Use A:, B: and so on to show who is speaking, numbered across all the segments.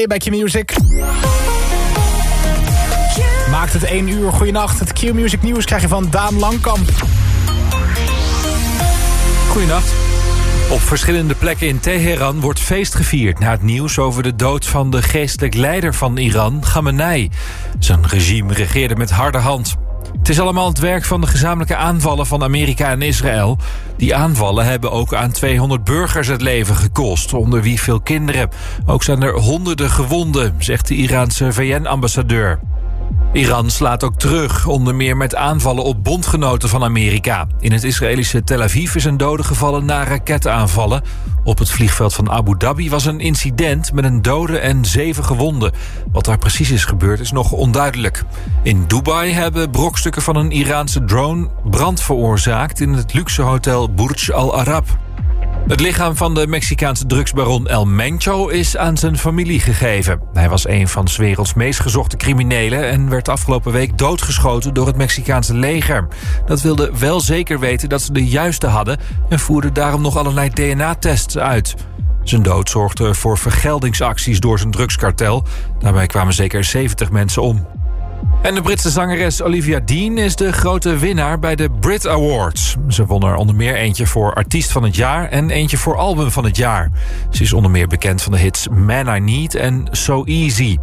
A: Smith, Stay Back Your Music. Maakt het 1 uur. Goedenacht. Het Q-Music nieuws krijg je van Daan Langkamp.
B: Goedenacht. Op verschillende plekken in Teheran wordt feest gevierd... na het nieuws over de dood van de geestelijk leider van Iran, Khamenei. Zijn regime regeerde met harde hand. Het is allemaal het werk van de gezamenlijke aanvallen van Amerika en Israël. Die aanvallen hebben ook aan 200 burgers het leven gekost, onder wie veel kinderen. Ook zijn er honderden gewonden, zegt de Iraanse VN-ambassadeur. Iran slaat ook terug, onder meer met aanvallen op bondgenoten van Amerika. In het Israëlische Tel Aviv is een dode gevallen na raketaanvallen. Op het vliegveld van Abu Dhabi was een incident met een dode en zeven gewonden. Wat daar precies is gebeurd is nog onduidelijk. In Dubai hebben brokstukken van een Iraanse drone brand veroorzaakt... in het luxe hotel Burj Al Arab. Het lichaam van de Mexicaanse drugsbaron El Mencho is aan zijn familie gegeven. Hij was een van 's werelds meest gezochte criminelen... en werd afgelopen week doodgeschoten door het Mexicaanse leger. Dat wilde wel zeker weten dat ze de juiste hadden... en voerde daarom nog allerlei DNA-tests uit. Zijn dood zorgde voor vergeldingsacties door zijn drugskartel. Daarbij kwamen zeker 70 mensen om. En de Britse zangeres Olivia Dean is de grote winnaar bij de Brit Awards. Ze won er onder meer eentje voor artiest van het jaar en eentje voor album van het jaar. Ze is onder meer bekend van de hits Man I Need en So Easy.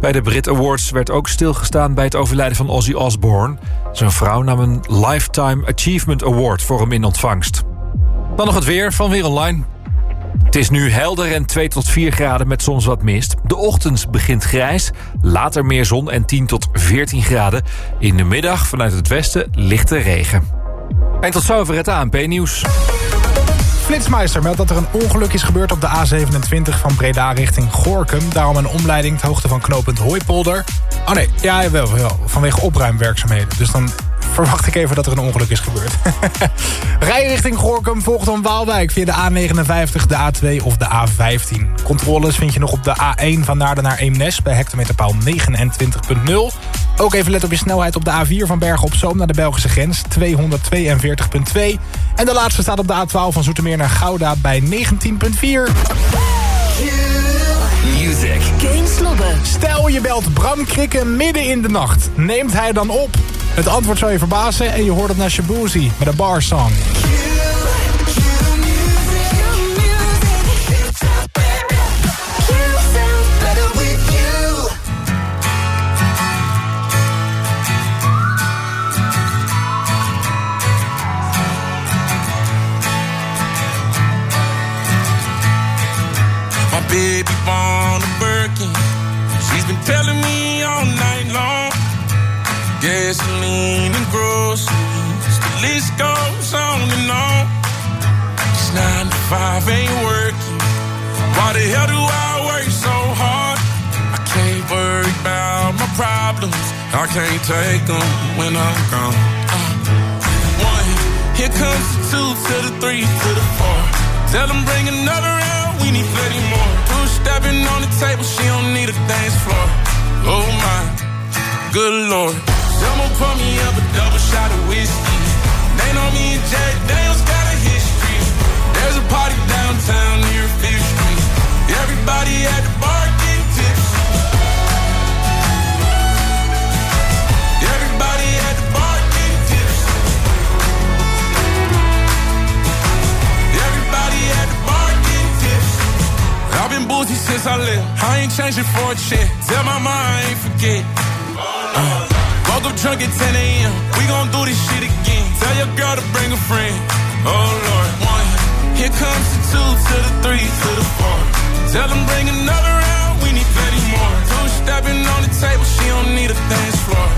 B: Bij de Brit Awards werd ook stilgestaan bij het overlijden van Ozzy Osbourne. Zijn vrouw nam een Lifetime Achievement Award voor hem in ontvangst. Dan nog het weer van Weer Online. Het is nu helder en 2 tot 4 graden met soms wat mist. De ochtend begint grijs, later meer zon en 10 tot 14 graden. In de middag vanuit het westen lichte regen. En tot zover het ANP-nieuws.
A: Flitsmeister meldt dat er een ongeluk is gebeurd op de A27 van Breda richting Gorkum. Daarom een omleiding ter hoogte van knooppunt Hooipolder. Oh nee, ja, wel, wel, vanwege opruimwerkzaamheden. Dus dan verwacht ik even dat er een ongeluk is gebeurd. Rij richting Gorkum volgt dan Waalwijk via de A59, de A2 of de A15. Controles vind je nog op de A1 van Naarden naar Eemnes bij hectometerpaal 29.0. Ook even let op je snelheid op de A4 van Bergen op Zoom naar de Belgische grens 242.2. En de laatste staat op de A12 van Zoetermeer naar Gouda bij 19.4. Music. Geen slobben. Stel je belt Bram Krikken midden in de nacht. Neemt hij dan op? Het antwoord zou je verbazen en je hoort het naar Shabuzi met een bar song.
C: baby list goes on and on. This nine to five ain't working. Why the hell do I work so hard? I can't worry about my problems. I can't take them when I'm gone. Uh, one, here comes the two to the three to the four. Tell them bring another round, we need plenty more. Two stepping on the table, she don't need a dance floor. Oh my, good lord. Someone pour me up a double shot of whiskey. They know me and Jack Daniels got a history. There's a party downtown near Fifth Street. Everybody at the bar getting tipsy. Everybody at the bar getting tipsy. Everybody at the bar getting tipsy. I've been boozy since I left. I ain't changing for a check. Tell my mom I ain't forget. Uh. Woke up drunk at 10 a.m. We gon' do this shit again. Tell your girl to bring a friend. Oh Lord, one. Here comes the two to the three to the four. Tell them bring another round. We need plenty more. Two stepping on the table. She don't need a dance floor.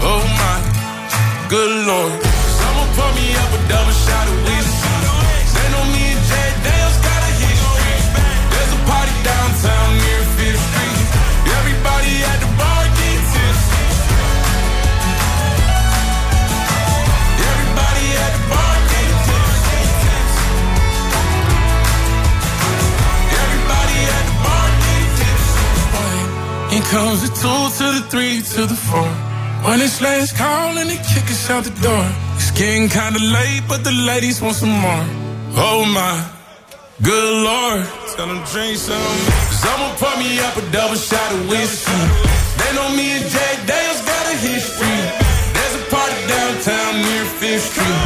C: Oh my, good Lord. Someone pour me up a double shot of whiskey. They know me the two to the three to the four. When it's last call and they kick us out the door. It's getting kinda late, but the ladies want some more. Oh my, good lord. Tell them drink some. Cause I'ma pour me up a double shot of whiskey. They know me and Jack Daniels got a history. There's a party downtown near Fifth Street.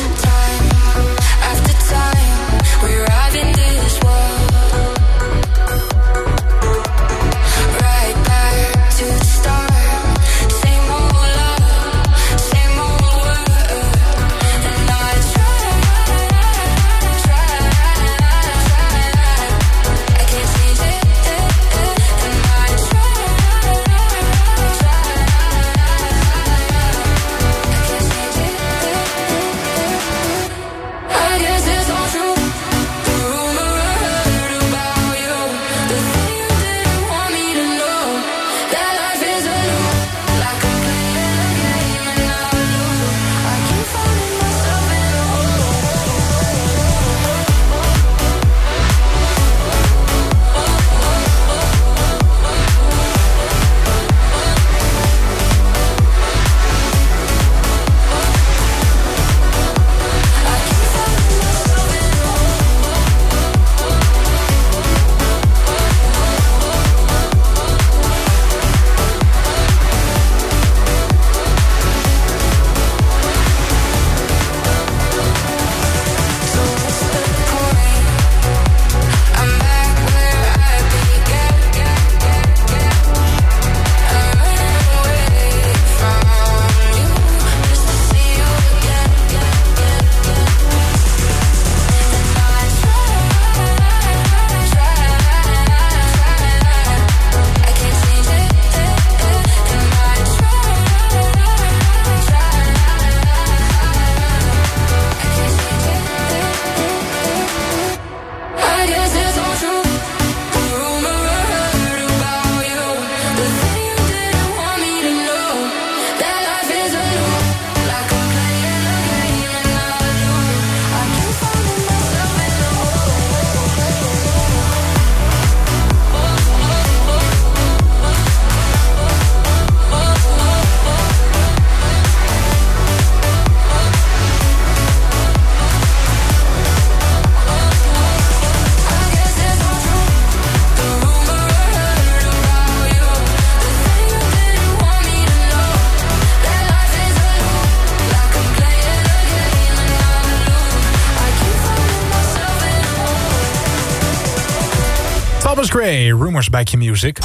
A: Bij Music.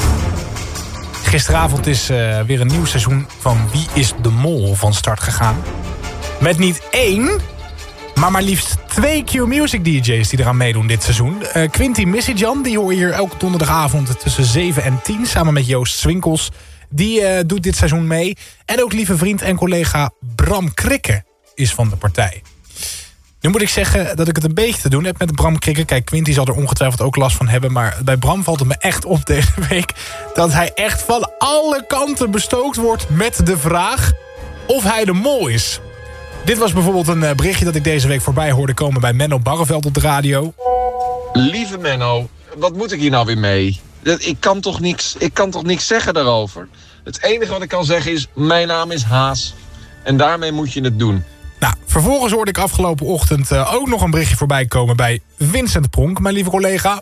A: Gisteravond is eh, weer een nieuw seizoen van Wie is de Mol van start gegaan. Met niet één, maar maar liefst twee Q-Music DJ's die eraan meedoen dit seizoen. Eh Quinty Missy-Jan, die hoor je hier elke donderdagavond tussen 7 en 10... samen met Joost Swinkels. Die eh, doet dit seizoen mee. En ook lieve vriend en collega Bram Krikke is van de partij. Nu moet ik zeggen dat ik het een beetje te doen heb met Bram Krikke. Kijk, Quinty zal er ongetwijfeld ook last van hebben. Maar bij Bram valt het me echt op deze week... dat hij echt van alle kanten bestookt wordt met de vraag... of hij de mol is. Dit was bijvoorbeeld een eh, berichtje dat ik deze week voorbij hoorde komen... bij Menno Barreveld op de radio.
D: Lieve Menno, wat moet ik hier nou weer mee? Ik kan toch niks, ik kan toch niks zeggen daarover? Het enige wat ik kan zeggen is, mijn naam is Haas. En daarmee moet je het doen.
A: Nou, vervolgens hoorde ik afgelopen ochtend eh, ook nog een berichtje voorbij komen... bij Vincent Pronk, mijn lieve collega.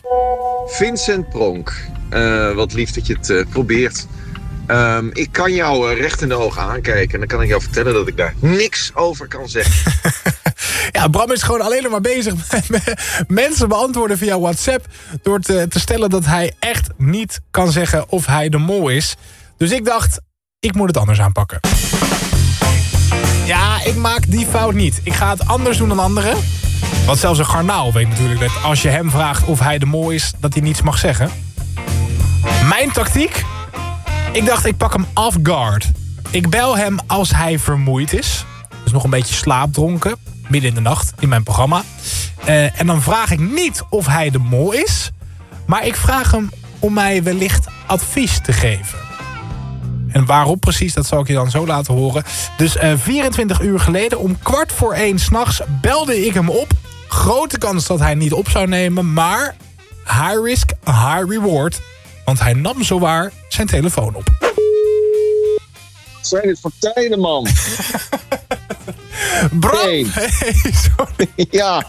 E: Vincent Pronk, eh, wat lief dat je het eh, probeert. Ehm, ik kan jou recht in de ogen aankijken en dan kan ik jou vertellen dat ik daar niks over kan zeggen.
A: Ja, Bram is gewoon alleen maar bezig met met mensen beantwoorden via WhatsApp... door te, te stellen dat hij echt niet kan zeggen of hij de mol is. Dus ik dacht, ik moet het anders aanpakken. Ja, ik maak die fout niet. Ik ga het anders doen dan anderen. Want zelfs een garnaal weet natuurlijk dat als je hem vraagt of hij de mol is... dat hij niets mag zeggen. Mijn tactiek? Ik dacht, ik pak hem off guard. Ik bel hem als hij vermoeid is. Dus nog een beetje slaapdronken. Midden in de nacht in mijn programma. Eh, en dan vraag ik niet of hij de mol is. Maar ik vraag hem om mij wellicht advies te geven. En waarop precies, dat zal ik je dan zo laten horen. Dus eh, 24 uur geleden, om kwart voor één s'nachts, belde ik hem op. Grote kans dat hij niet op zou nemen, maar high risk, high reward. Want hij nam zowaar zijn telefoon op.
D: Wat zijn dit voor tijden, man?
A: Bram!
D: Hey.
A: Hey, sorry.
D: ja.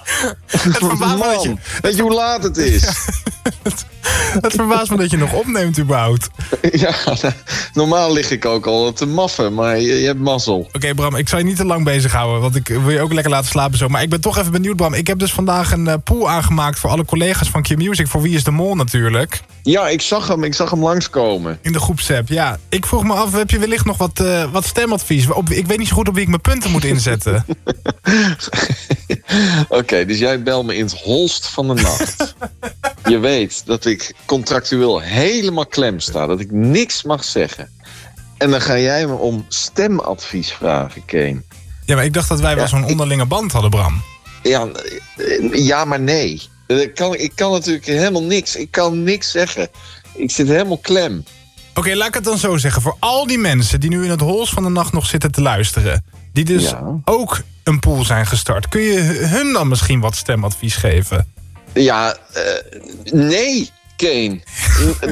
A: verbaast me dat je-
D: weet je hoe laat het is?
A: Het verbaast me dat je nog opneemt überhaupt.
D: Ja, normaal lig ik ook al te maffen, maar je, je hebt mazzel.
A: Oké Bram, ik zal je niet te lang bezighouden, want ik wil je ook lekker laten slapen zo. Maar ik ben toch even benieuwd Bram. Ik heb dus vandaag een eh, pool aangemaakt voor alle collega's van Q-Music. Voor Wie is de Mol natuurlijk.
D: Ja, ik zag hem, ik zag hem langskomen.
A: In de groepsapp, ja. Ik vroeg me af, heb je wellicht nog wat, eh, wat stemadvies? Op, ik weet niet zo goed op wie ik mijn punten moet inzetten.
D: Oké, dus jij belt me in het holst van de nacht. je weet dat ik contractueel helemaal klem sta, dat ik niks mag zeggen. En dan ga jij me om stemadvies vragen, Kane.
A: ja, maar ik dacht dat wij wel zo'n onderlinge band hadden, Bram.
D: Ja, eh, ja maar nee. Ik kan, ik kan natuurlijk helemaal niks. Ik kan niks zeggen. Ik zit helemaal klem.
A: Oké, laat ik het dan zo zeggen. Voor al die mensen die nu in het hols van de nacht nog zitten te luisteren... die dus
D: Ja.
A: ook een pool zijn gestart... kun je hun dan misschien wat stemadvies geven?
D: Ja, eh, nee, Kane.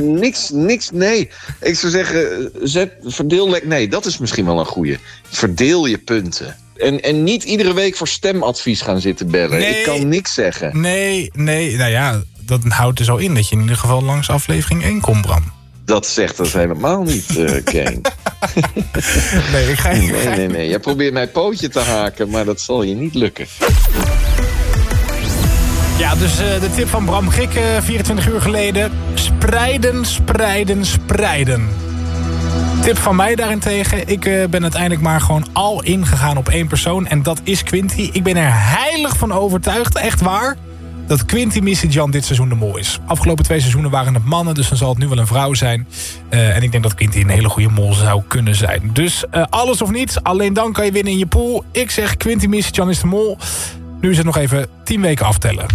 D: Niks, niks, nee. Ik zou zeggen, zet, verdeel. Nee, dat is misschien wel een goeie. Verdeel je punten. En, en niet iedere week voor stemadvies gaan zitten bellen.
A: Nee.
D: Ik kan niks zeggen.
A: Nee, nee, nou ja, dat houdt er zo in... dat je in ieder geval langs aflevering 1 komt, Bram.
D: Dat zegt dat helemaal niet, eh Kane.
A: Nee, ik ga, ik
D: Nee, nee, nee. Jij probeert mijn pootje te haken, maar dat zal je niet lukken.
A: Ja, dus eh, de tip van Bram Grik, eh, 24 uur geleden. Spreiden, spreiden, spreiden. Tip van mij daarentegen. Ik eh, ben uiteindelijk maar gewoon al ingegaan op één persoon. En dat is Quinty. Ik ben er heilig van overtuigd, echt waar... dat Quinty Missy-Jan dit seizoen de mol is. Afgelopen twee seizoenen waren het mannen, dus dan zal het nu wel een vrouw zijn. Eh, en ik denk dat Quinty een hele goede mol zou kunnen zijn. Dus eh, alles of niets, alleen dan kan je winnen in je pool. Ik zeg Quinty Missy-Jan is de mol. Nu is het nog even 10 weken aftellen.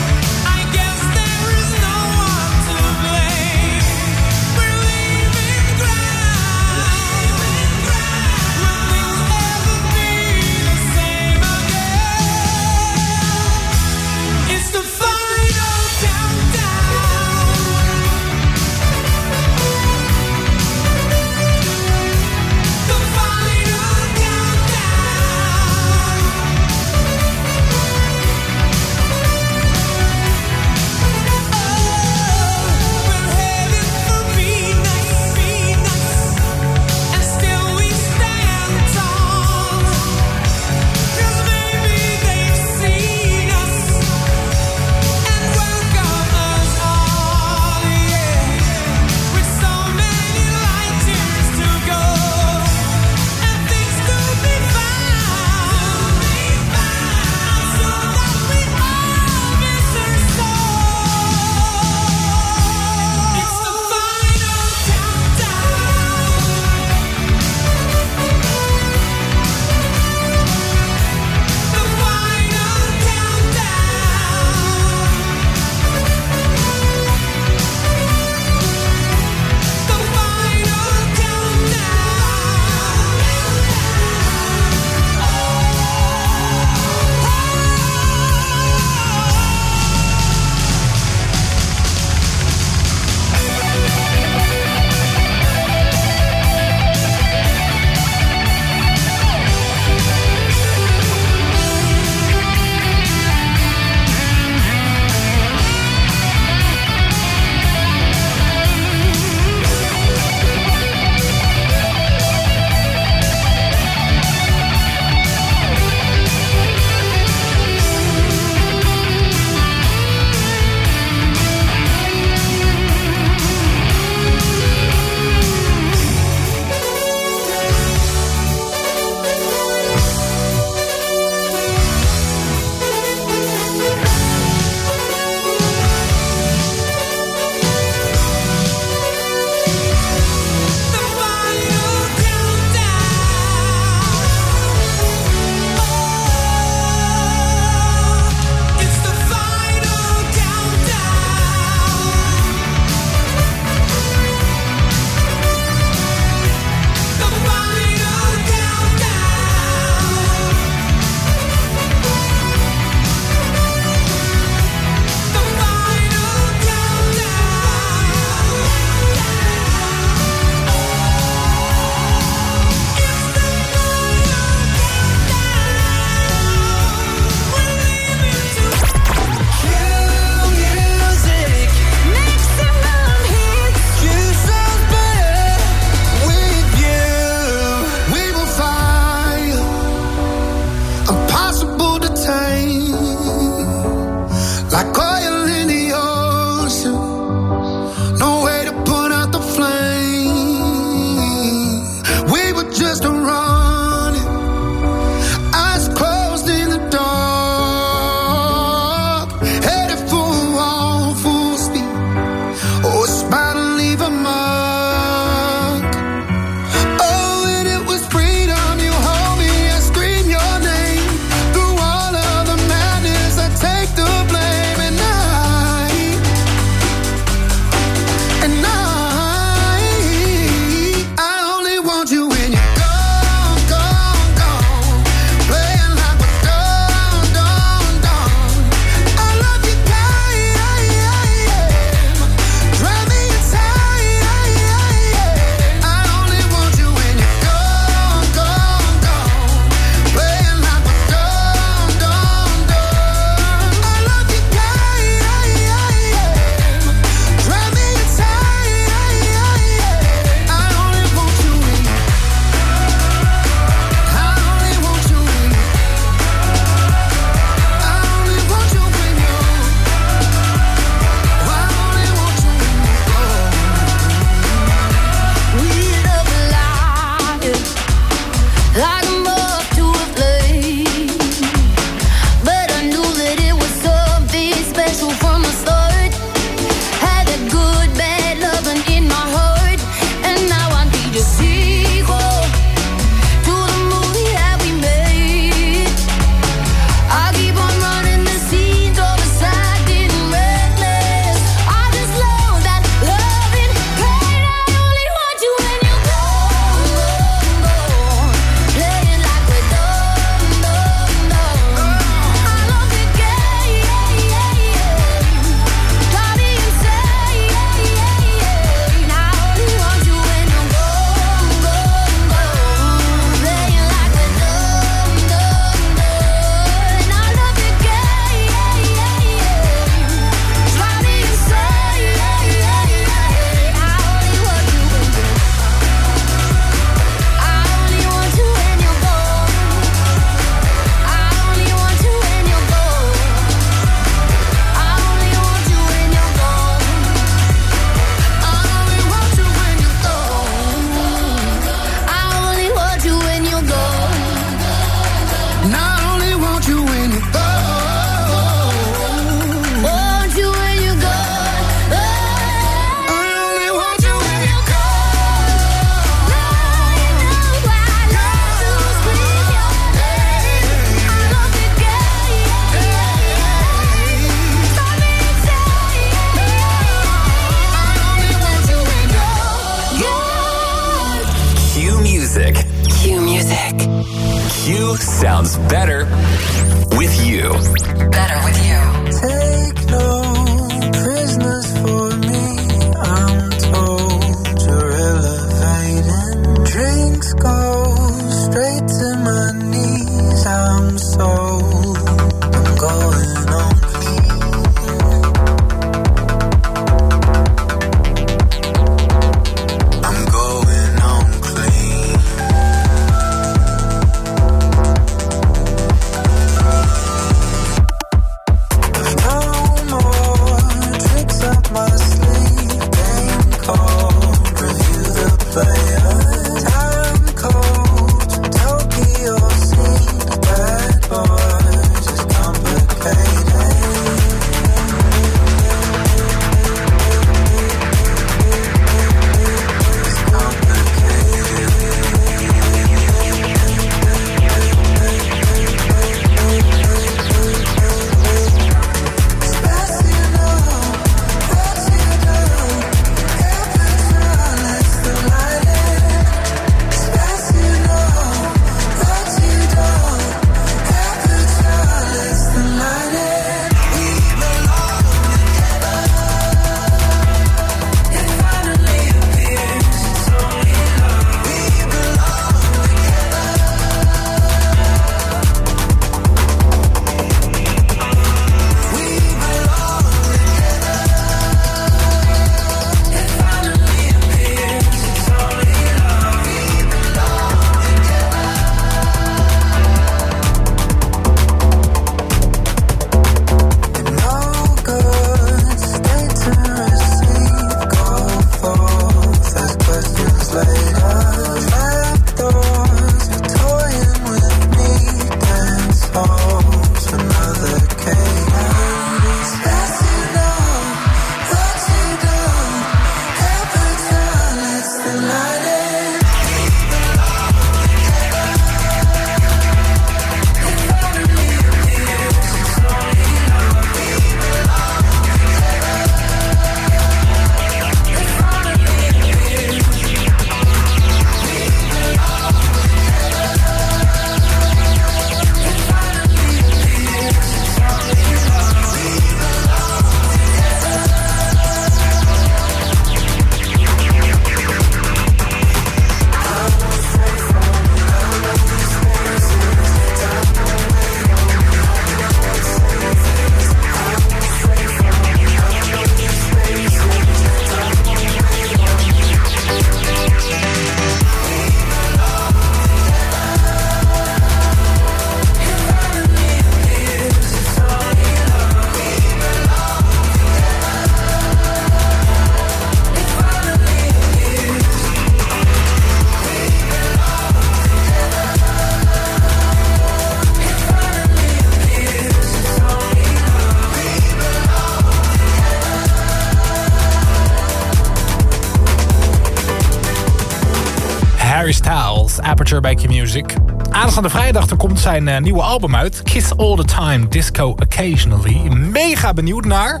A: Aperture bij Q-Music. Aanstaande vrijdag dan komt zijn eh, nieuwe album uit. Kiss All The Time, Disco Occasionally. Mega benieuwd naar.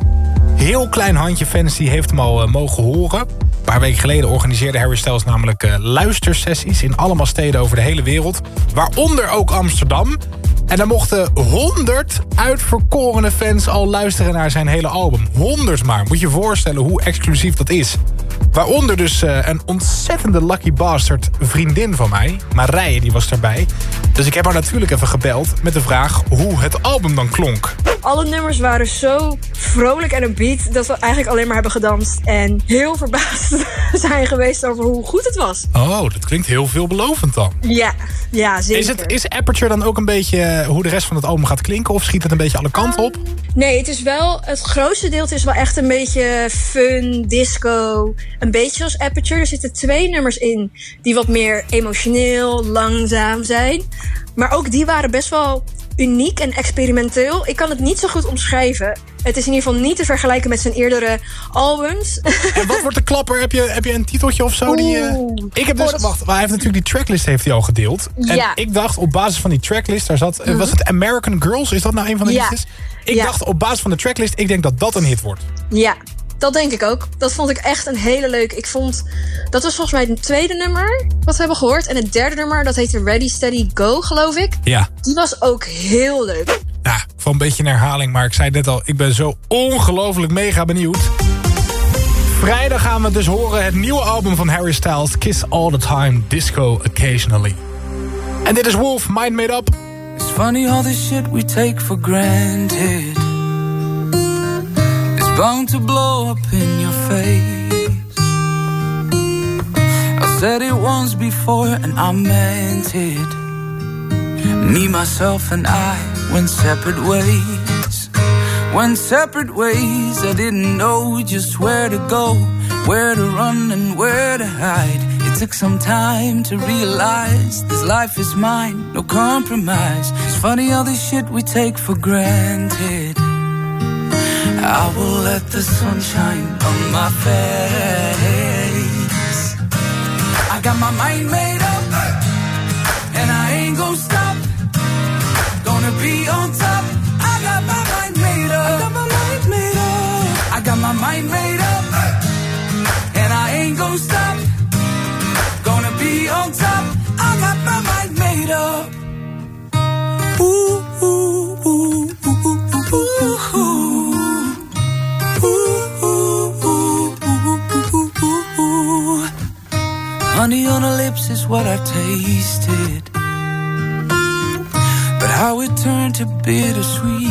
A: Heel klein handje fans die heeft hem al eh, mogen horen. Een paar weken geleden organiseerde Harry Styles namelijk eh, luistersessies... in allemaal steden over de hele wereld. Waaronder ook Amsterdam. En dan mochten 100 uitverkorene fans al luisteren naar zijn hele album. 100 maar. Moet je je voorstellen hoe exclusief dat is. Waaronder dus eh, een ontzettende lucky bastard vriendin van mij. Marije, die was erbij. Dus ik heb haar natuurlijk even gebeld met de vraag hoe het album dan klonk.
F: Alle nummers waren zo vrolijk en een beat dat we eigenlijk alleen maar hebben gedanst. En heel verbaasd zijn geweest over hoe goed het was.
A: Oh, dat klinkt heel veelbelovend dan.
F: Ja, ja zeker.
A: Is, het, is Aperture dan ook een beetje eh, hoe de rest van het album gaat klinken? Of schiet het een beetje alle kanten op?
F: Nee, het is wel. Het grootste deel is wel echt een beetje fun, disco. Een beetje zoals Aperture. Er zitten twee nummers in die wat meer emotioneel, langzaam zijn. Maar ook die waren best wel uniek en experimenteel. Ik kan het niet zo goed omschrijven. Het is in ieder geval niet te vergelijken met zijn eerdere albums.
A: En wat wordt de klapper? Heb je, heb je een titeltje of zo? Die, eh. Ik heb dus,
F: Oh,
A: wacht, maar hij heeft natuurlijk die tracklist heeft hij al gedeeld. En
F: Ja.
A: ik dacht op basis van die tracklist, daar zat, eh, was het American Girls? Is dat nou een van de
F: Ja.
A: liedjes? Ik
F: Ja.
A: dacht op basis van de tracklist, ik denk dat dat een hit wordt.
F: Ja, dat denk ik ook. Dat vond ik echt een hele leuke. Ik vond. Dat was volgens mij het tweede nummer wat we hebben gehoord. En het derde nummer, dat heette Ready, Steady, Go, geloof ik.
A: Ja.
F: Die was ook heel leuk.
A: Nou, van een beetje een herhaling, maar ik zei net al, ik ben zo ongelooflijk mega benieuwd. Vrijdag gaan we dus horen het nieuwe album van Harry Styles, Kiss All The Time, Disco Occasionally. En dit is Wolf, Mind Made Up.
G: It's funny all this shit we take for granted. Bound to blow up in your face. I said it once before and I meant it. Me, myself, and I went separate ways. Went separate ways. I didn't know just where to go, where to run, and where to hide. It took some time to realize this life is mine, no compromise. It's funny all this shit we take for granted. I will let the sunshine on my face. I got my mind made up, and I ain't gonna stop. Gonna be on top. On her lips is what I've tasted. But how it turned to bittersweet.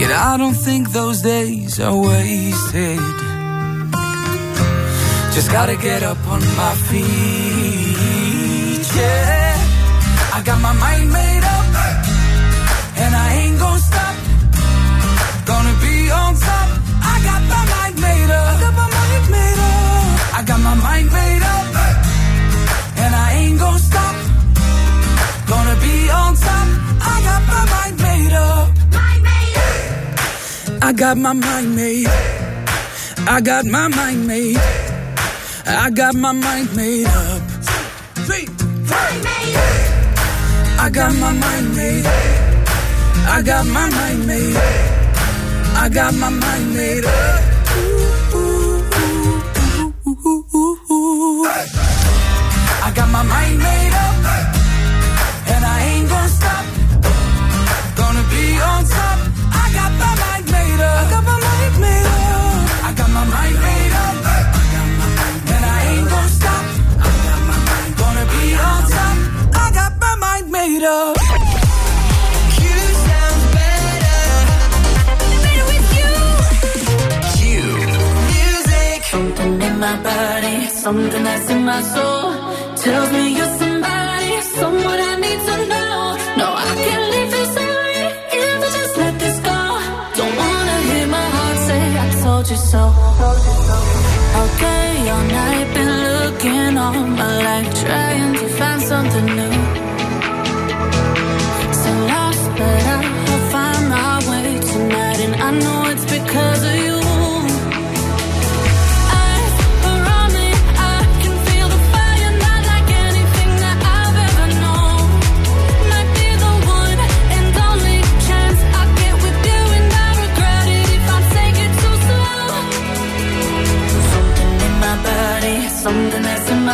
G: Yet I don't think those days are wasted. Just gotta get up on my feet, yeah. I got my mind made my mind made up, and I ain't gonna stop. Gonna be on top. I got my mind made up. I got my mind made. I got my mind made. I got my mind made up. I got my mind made. I got my mind made. I got my mind made up. Better. Better with you. Music.
H: Something in my body, something that's in my soul tells me you're somebody, someone I need to know. No, I can't leave this alone if I just let this go. Don't wanna hear my heart say I told you so. All night been looking all my life, trying to find something new.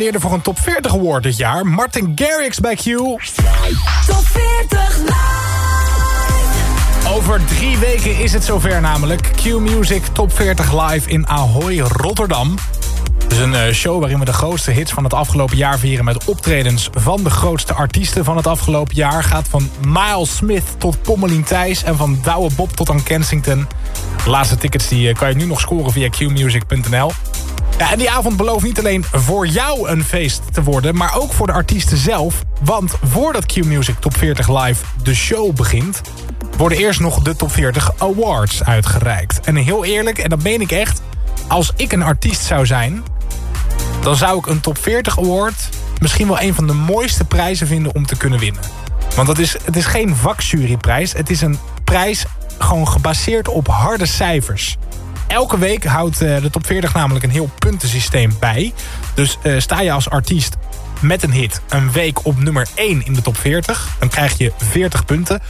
A: voor een top 40 award dit jaar. Martin Garrix bij Q.
H: Top 40 live.
A: Over drie weken is het zover namelijk. Q Music Top 40 live in Ahoy, Rotterdam. Het is een eh, show waarin we de grootste hits van het afgelopen jaar vieren... met optredens van de grootste artiesten van het afgelopen jaar. Gaat van Miles Smith tot Pommelien Thijs... en van Douwe Bob tot aan Kensington. De laatste tickets die eh, kan je nu nog scoren via qmusic.nl. En die avond belooft niet alleen voor jou een feest te worden... maar ook voor de artiesten zelf. Want voordat Q Music Top 40 Live de show begint... worden eerst nog de Top 40 Awards uitgereikt. En heel eerlijk, en dat meen ik echt... als ik een artiest zou zijn... dan zou ik een Top 40 Award... misschien wel een van de mooiste prijzen vinden om te kunnen winnen. Want dat is, het is geen vakjuryprijs. Het is een prijs gewoon gebaseerd op harde cijfers. Elke week houdt eh, de top 40 namelijk een heel puntensysteem bij. Dus eh, sta je als artiest met een hit een week op nummer 1 in de top 40... dan krijg je 40 punten.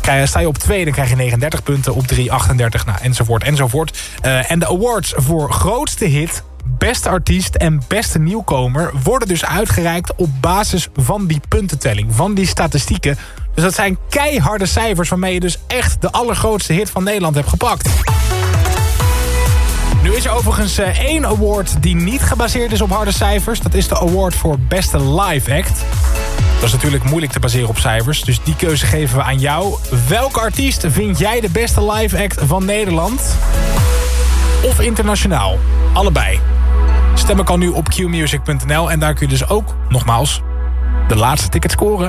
A: Krijg- Sta je op 2, dan krijg je 39 punten. Op 3, 38, nou, enzovoort, enzovoort. Eh, en de awards voor grootste hit, beste artiest en beste nieuwkomer... worden dus uitgereikt op basis van die puntentelling. Van die statistieken. Dus dat zijn keiharde cijfers... waarmee je dus echt de allergrootste hit van Nederland hebt gepakt. Nu is er overigens eh, één award die niet gebaseerd is op harde cijfers. Dat is de award voor beste live act. Dat is natuurlijk moeilijk te baseren op cijfers. Dus die keuze geven we aan jou. Welke artiest vind jij de beste live act van Nederland? Of internationaal? Allebei. Stemmen kan nu op qmusic.nl. En daar kun je dus ook, nogmaals, de laatste ticket scoren.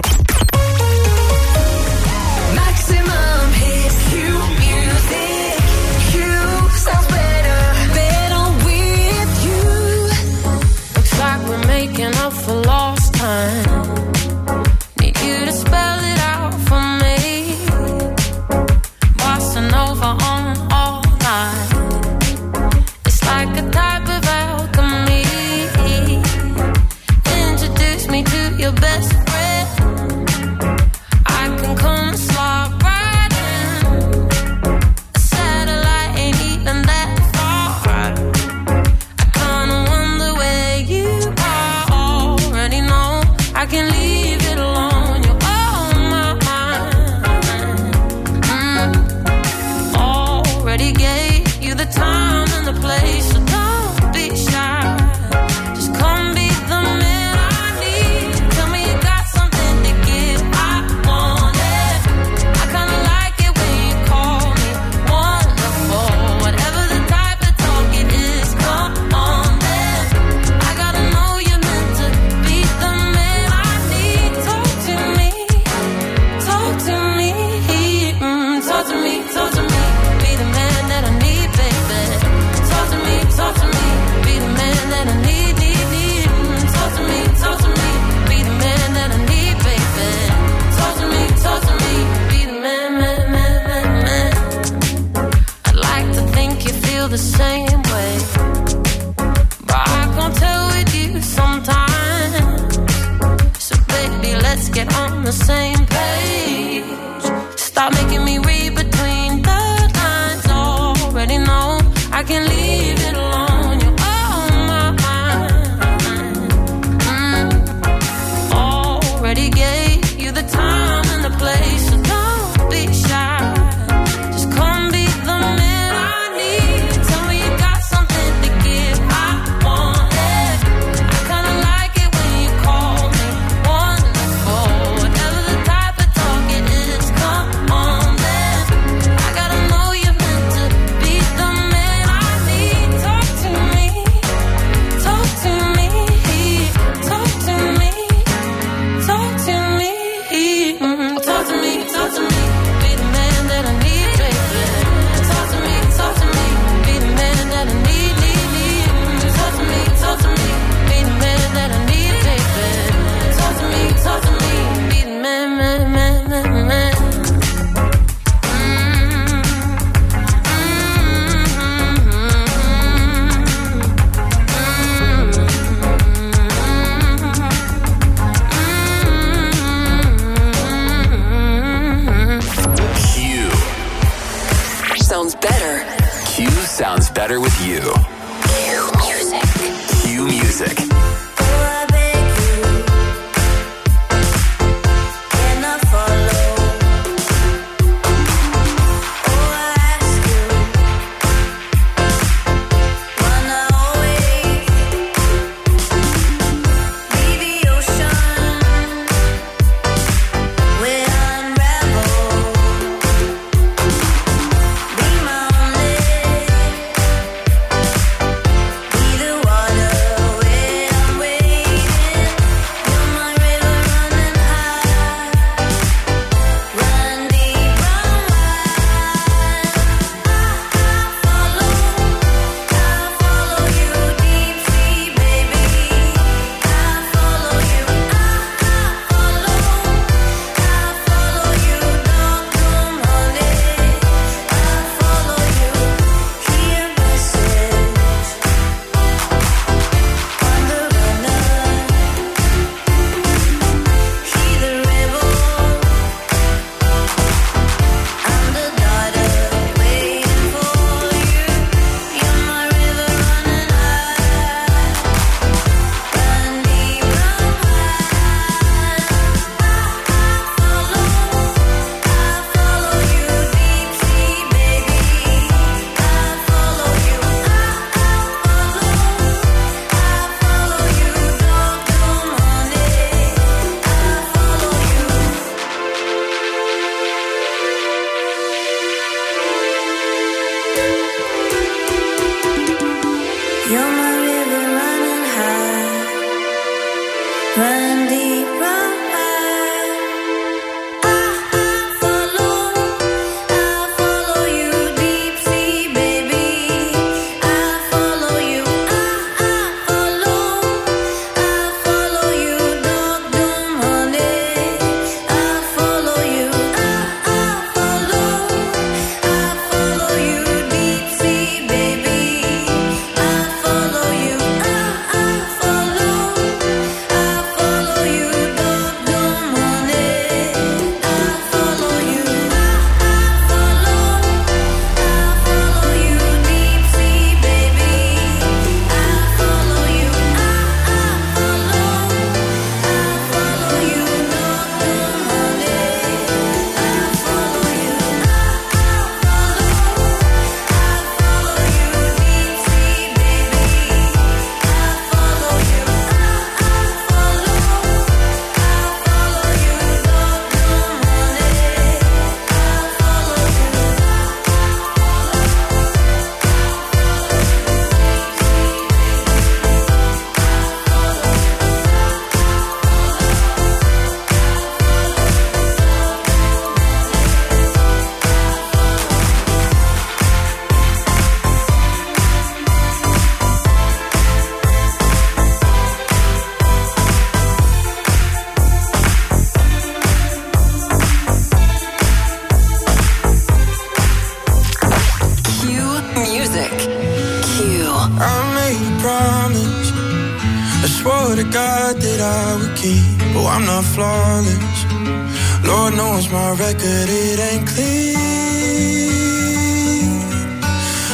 I: My
J: record, it ain't clean.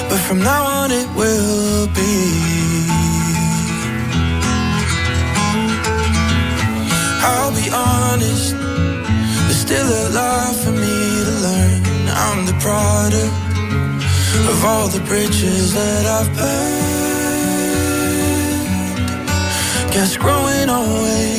J: But from now on, it will be. I'll be honest, there's still a lot for me to learn. I'm the product of all the bridges that I've burned. Guess growing always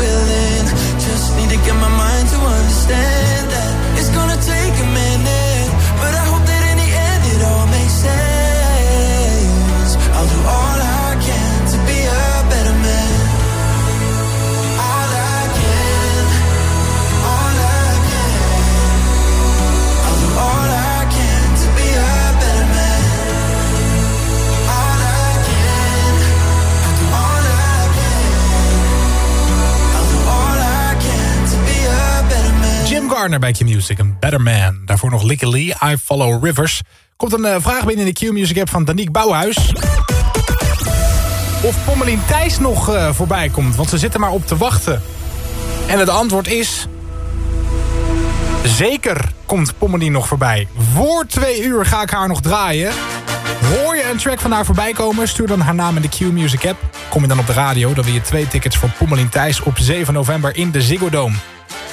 J: Just need to get my mind to understand that it's gonna take a minute.
K: Gardner bij Q-Music, een better man. Daarvoor nog Licky Lee, I Follow Rivers. Komt een eh, vraag binnen in de Q-Music app van Danique Bouwhuis. Of Pommelien Thijs nog eh, voorbij komt, want ze zitten maar op te wachten. En het antwoord is... Zeker komt Pommelien nog voorbij. Voor twee uur ga ik haar nog draaien. Hoor je een track van haar voorbij komen? Stuur dan haar naam in de Q-Music app. Kom je dan op de radio, dan wil je twee tickets voor Pommelien Thijs... op 7 november in de Ziggo Dome.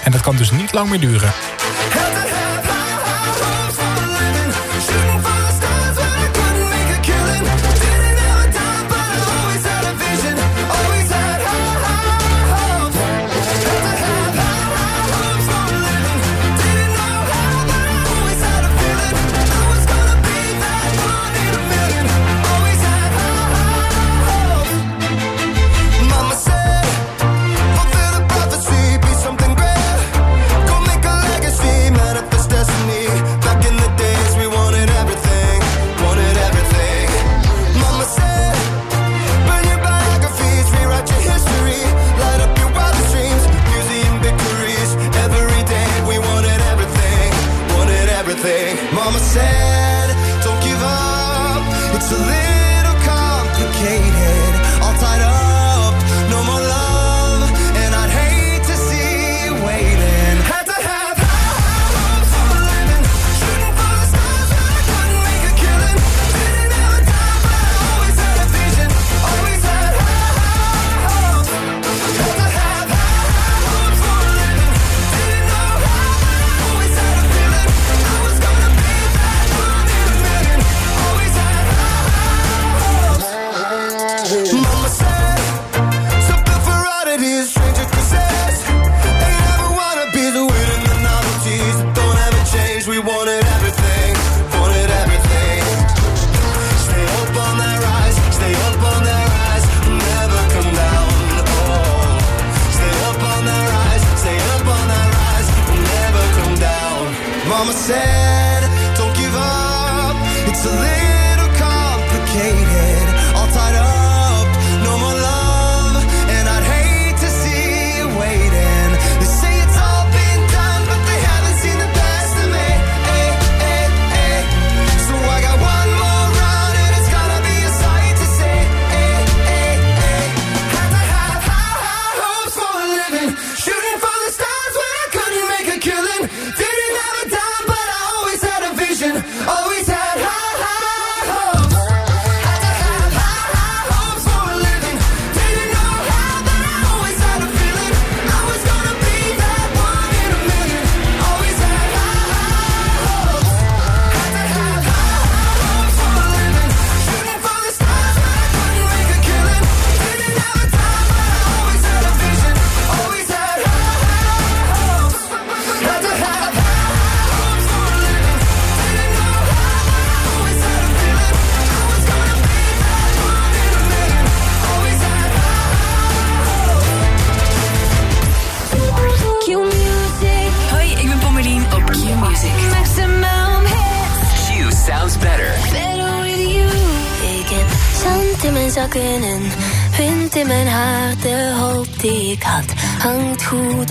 K: En dat kan dus niet lang meer duren.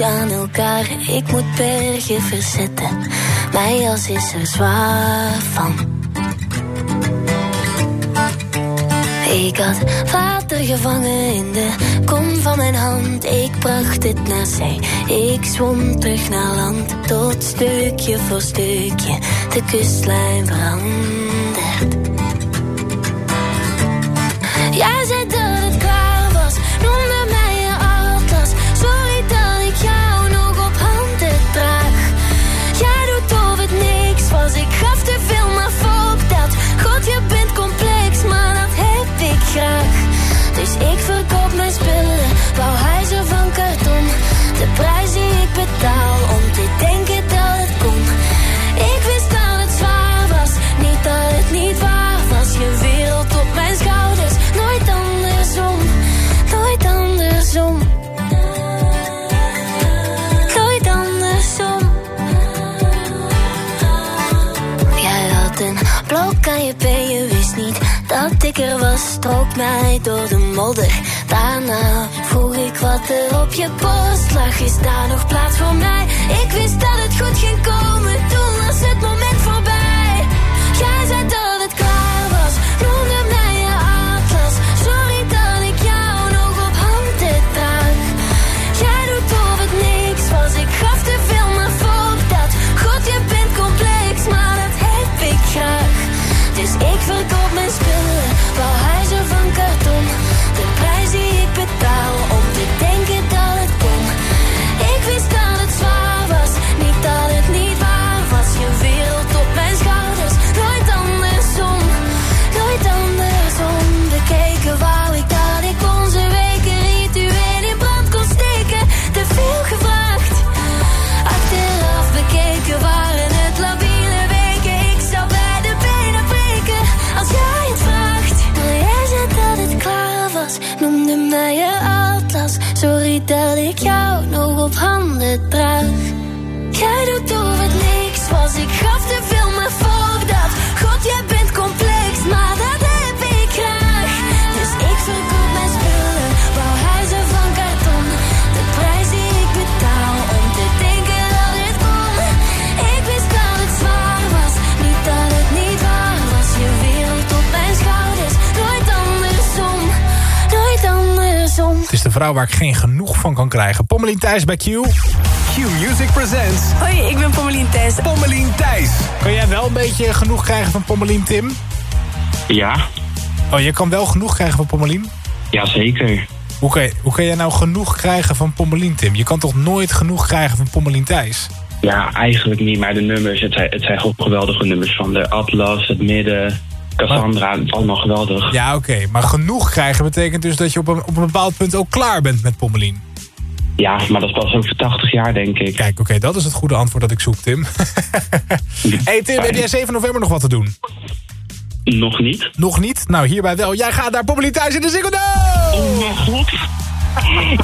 L: Aan elkaar. Ik moet bergen verzetten, mijn jas is er zwaar van. Ik had water gevangen in de kom van mijn hand. Ik bracht het naar zee. Ik zwom terug naar land. Tot stukje voor stukje de kustlijn verandert. Jij zei dat ik er was. Strook mij door de modder. Daarna vroeg ik wat er op je borst lag. Is daar nog plaats voor mij? Ik wist dat het goed ging komen. Toen was het moment
A: vrouw waar ik geen genoeg van kan krijgen. Pommelien Thijs bij Q.
M: Q-Music presents
N: Hoi, ik ben Pommelien Thijs.
M: Pommelien Thijs.
A: Kan jij wel een beetje genoeg krijgen van Pommelien, Tim?
O: Ja,
A: Oh, je kan wel genoeg krijgen van Pommelien?
O: ja zeker.
A: Hoe kan, je, hoe kan jij nou genoeg krijgen van Pommelien, Tim? Je kan toch nooit genoeg krijgen van Pommelien Thijs?
O: Ja, eigenlijk niet, maar de nummers, het zijn, het zijn gewoon geweldige nummers van de Atlas, het Midden, Cassandra, is allemaal geweldig.
A: Ja, oké. Maar genoeg krijgen betekent dus dat je op een, op een bepaald punt ook klaar bent met Pommelien.
O: Ja, maar dat is pas over 80 jaar, denk ik.
A: Kijk, oké, dat is het goede antwoord dat ik zoek, Tim. hey Tim, heb jij 7 november nog wat te doen?
O: Nog niet.
A: Nog niet? Nou, hierbij wel. Jij gaat naar Pommelien Thuis in de Ziggo!
O: Oh mijn god.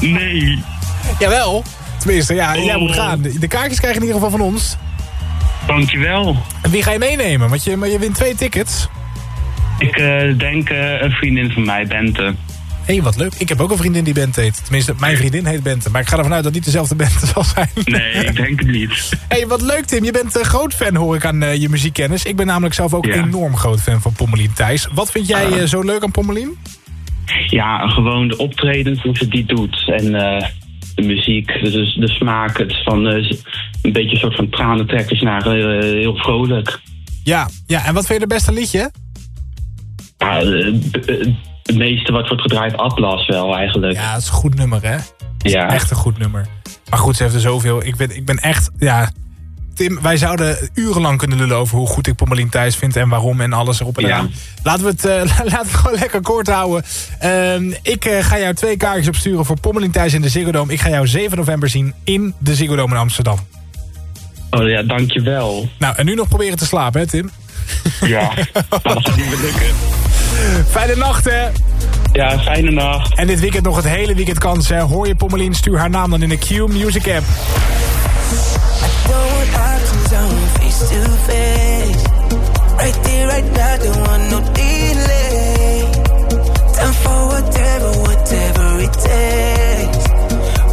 O: Nee.
A: Jawel. Tenminste, ja, jij
O: Oh.
A: moet gaan. De kaartjes krijg je in ieder geval van ons.
O: Dankjewel.
A: En wie ga je meenemen? Want je, maar je wint twee tickets.
O: Ik eh, denk eh, een vriendin van mij, Bente.
A: Hé, hey, wat leuk. Ik heb ook een vriendin die Bente heet. Tenminste, mijn vriendin heet Bente. Maar ik ga ervan uit dat het niet dezelfde Bente zal zijn.
O: Nee, ik denk het niet.
A: Hé, hey, wat leuk Tim. Je bent een groot fan, hoor ik aan eh, je muziekkennis. Ik ben namelijk zelf ook
O: Ja.
A: enorm groot fan van Pommelien Thijs. Wat vind jij
O: Ah.
A: zo leuk aan Pommelien?
O: Ja, gewoon de optredens, hoe ze die doet. En de muziek, dus de, smaak. Het is van een beetje een soort van tranentrekkers naar heel vrolijk.
A: Ja, ja, en wat vind je het beste liedje?
O: Ja, b- eh, het meeste wat wordt gedraaid, Atlas wel eigenlijk.
A: Ja, het is een goed nummer, hè?
O: Ja.
A: Echt een goed nummer. Maar goed, ze heeft er zoveel. Ik ben, ik ben echt, ja... Tim, wij zouden urenlang kunnen lullen over hoe goed ik Pommelien Thijs vind... en waarom en alles erop en
O: Ja.
A: Laten we het, eh, laten we het gewoon lekker kort houden. Ehm, ik eh, ga jou twee kaartjes opsturen voor Pommelien Thijs in de Ziggo Dome. Ik ga jou 7 november zien in de Ziggo Dome in Amsterdam.
O: Oh ja, dankjewel.
A: Nou, en nu nog proberen te slapen, hè Tim?
O: Ja, dat gaat niet meer lukken.
A: Fijne nacht, hè.
O: Ja, fijne nacht.
A: En dit weekend nog het hele weekend kans, hè. Hoor je Pommelien, stuur haar naam dan in de Q Music App.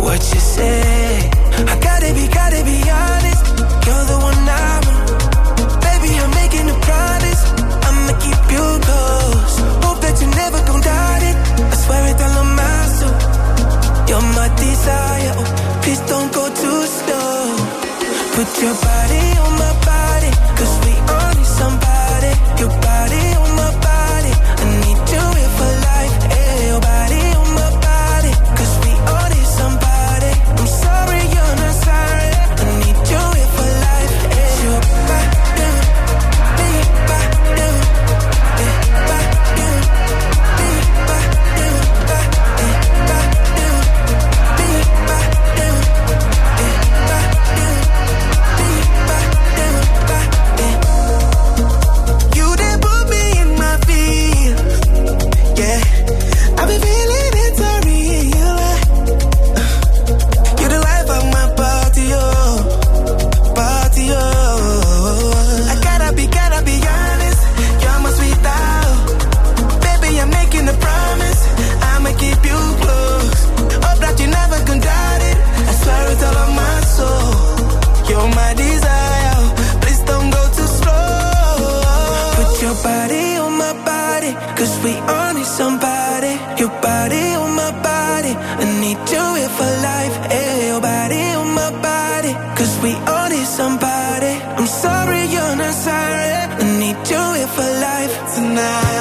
J: What you say I be, be your body on my body, cause we only somebody. tonight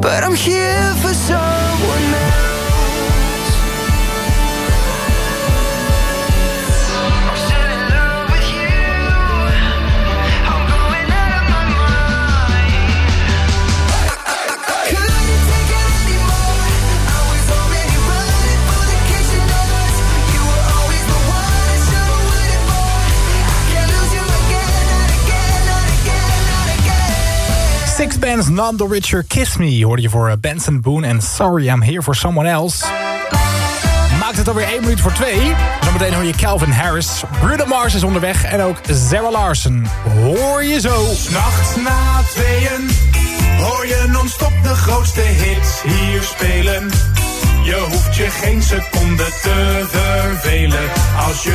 J: but I'm here for
A: Non Nando Richer, Kiss Me... hoorde je voor eh, Benson Boone en Sorry I'm Here For Someone Else. Maakt het alweer 1 minuut voor 2. Zometeen hoor je Calvin Harris, Bruno Mars is onderweg... en ook Zara Larsen. Hoor je zo.
P: S'nachts na tweeën hoor je non-stop de grootste hits hier spelen. Je hoeft je geen seconde te vervelen als je...